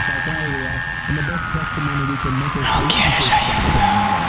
this season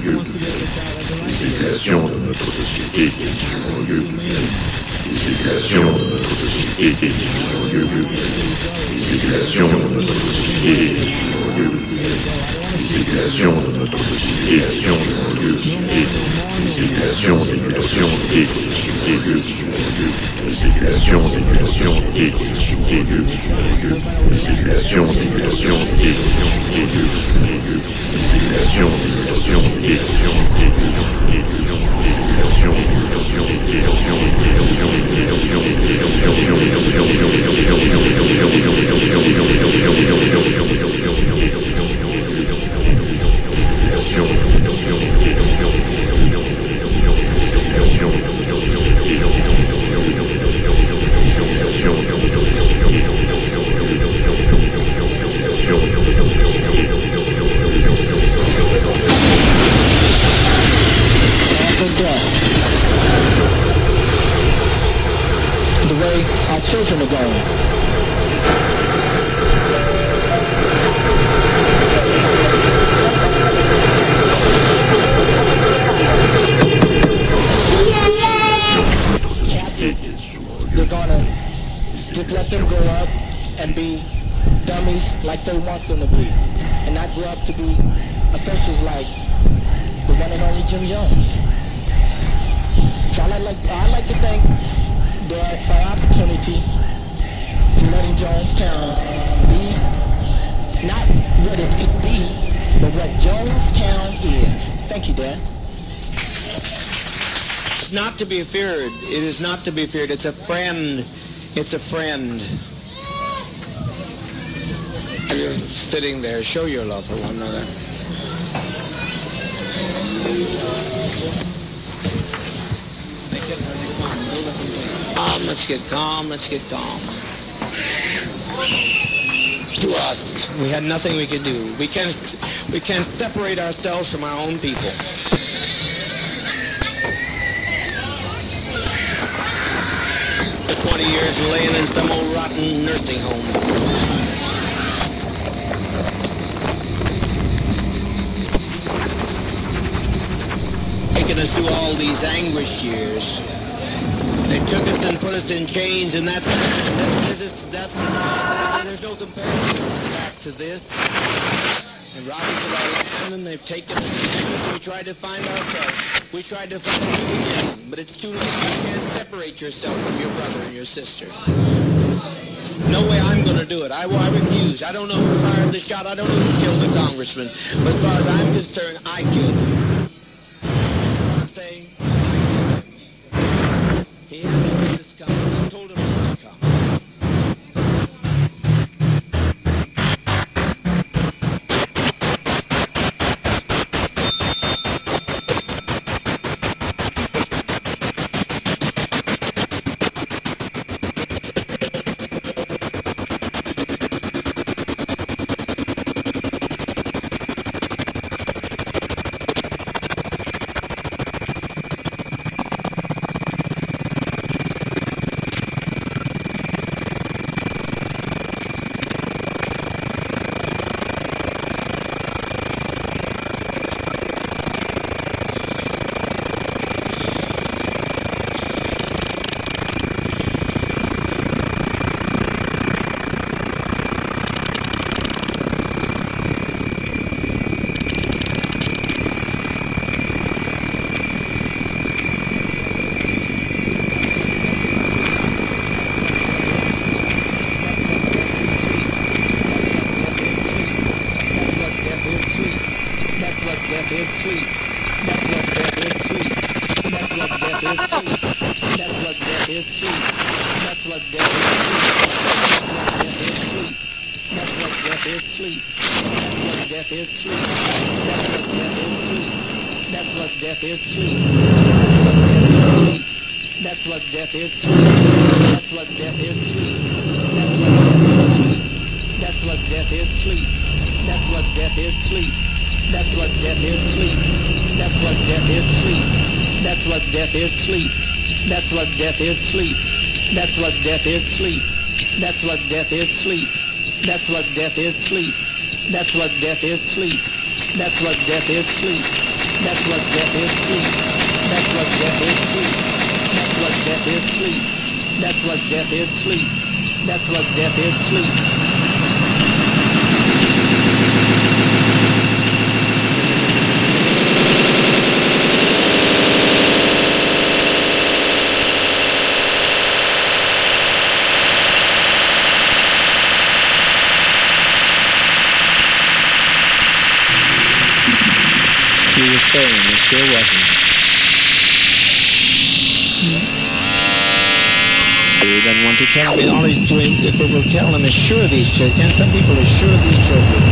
occulte. Les spéculations de notre société qui nous de notre société qui nous occulte. Les spéculations de notre société qui nous occulte explication de notre situation de notre société, explication d'émulation des des explication des explication des explication des explication Jonestown be not what it could be, but what Jonestown is. Thank you, Dad. It's not to be feared. It is not to be feared. It's a friend. It's a friend. You're sitting there. Show your love for one another. Let's get calm. Let's get calm. To us, we had nothing we could do. We can't. We can't separate ourselves from our own people. for 20 years laying in some old rotten nursing home. Taking us through all these anguish years. They took us and put us in chains, and that's, that's, that's, that's, that's there's no comparison back to this. And robbed us of our land, and they've taken us. We tried to find ourselves. We tried to find a new beginning, but it's too late. You can't separate yourself from your brother and your sister. No way I'm going to do it. I, I refuse. I don't know who fired the shot. I don't know who killed the congressman. But as far as I'm concerned, I killed him. Death is sweet. That's what death is sweet. That's what death is sweet. That's what death is sweet. That's what death is, sleep. That's what death is, sleep. That's what death is, sleep. That's what death is, sleep. That's what death is, sleep. That's what death is, sleep. That's what death is, sleep. That's what death is, sleep. Saying it sure wasn't. Hmm. He doesn't want to tell me. All he's doing, if they will tell him, assure these children. Some people assure these children.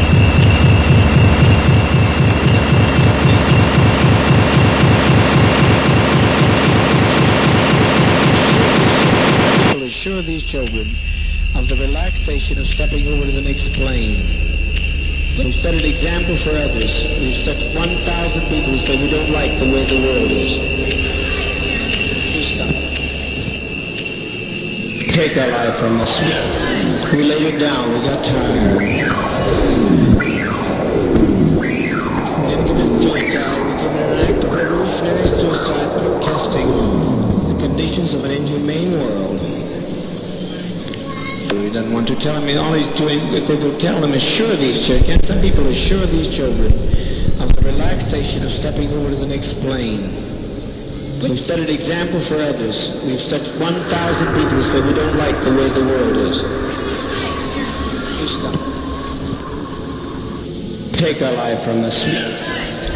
Some people assure these children of the relaxation of stepping over to the next plane. We've set an example for others. We've set 1,000 people who say we don't like the way the world is. You stop. Take our life from us. We laid it down. We got tired. We didn't. We an act of revolutionary suicide protesting the conditions of an inhumane world. He doesn't want to tell me all he's doing. If they will tell him, assure these children. Some people assure these children of the relaxation of stepping over to the next plane. We've set an example for others. We've set 1,000 people who say we don't like the way the world is. Take our life from us.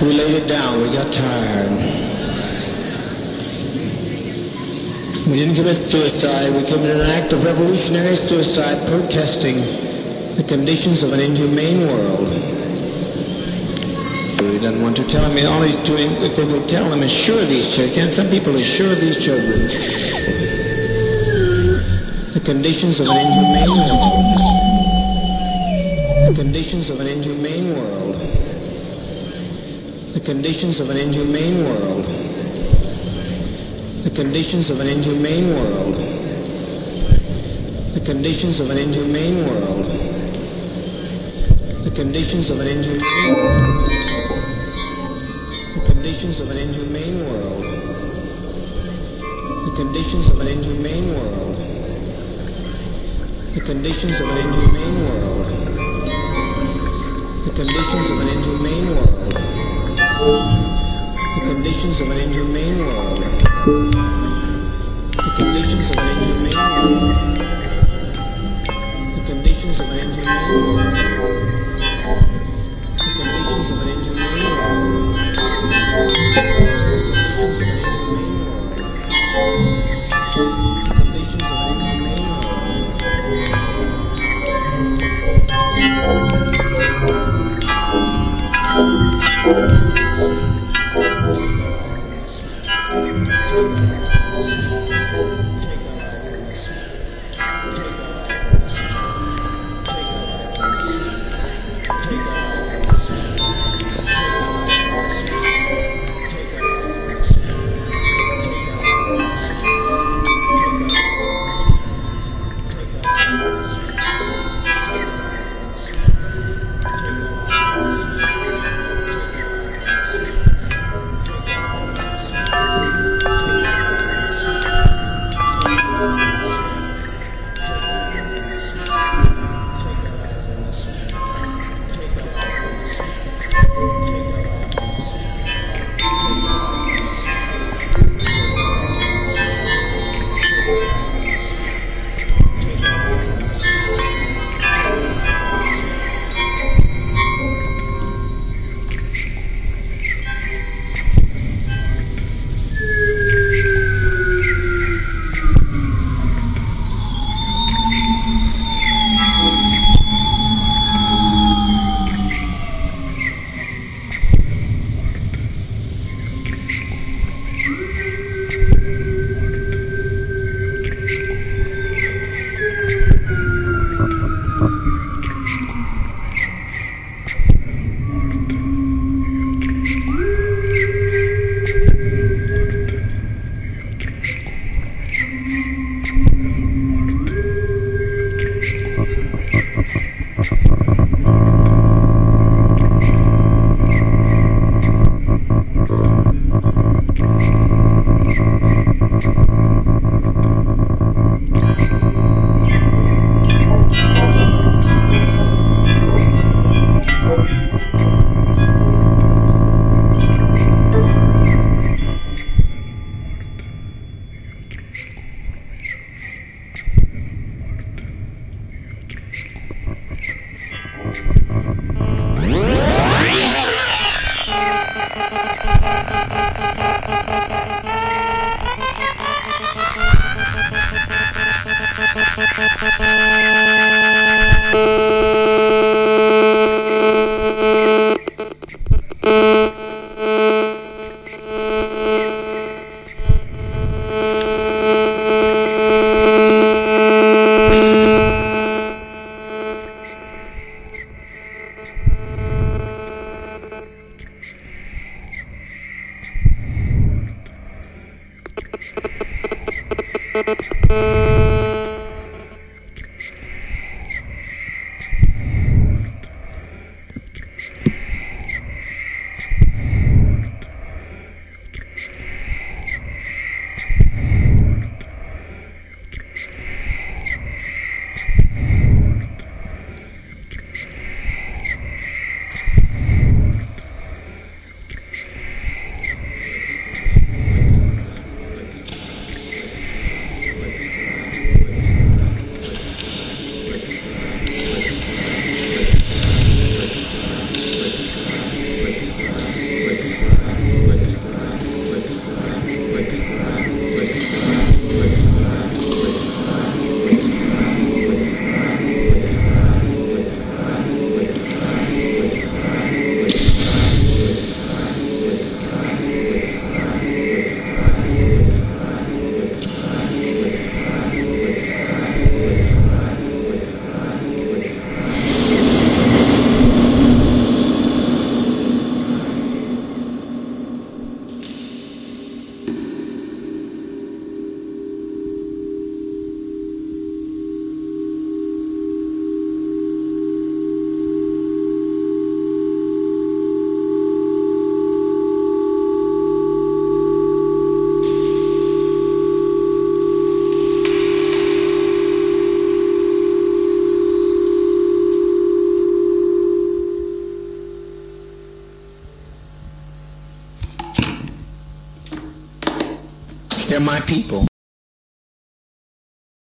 We laid it down. We got tired. We didn't commit suicide. We committed an act of revolutionary suicide protesting the conditions of an inhumane world. He doesn't want to tell me all he's doing. If they will tell him, assure these children. Some people assure these children the conditions of an inhumane world. The conditions of an inhumane world. The conditions of an inhumane world. The conditions of an inhumane world. The conditions of an inhumane world. The conditions of an inhumane world. The conditions of an inhumane world. The conditions of an inhumane world. The conditions of an inhumane world. The conditions of an inhumane world. The conditions of an inhumane world. The conditions of an inhumane world. My people.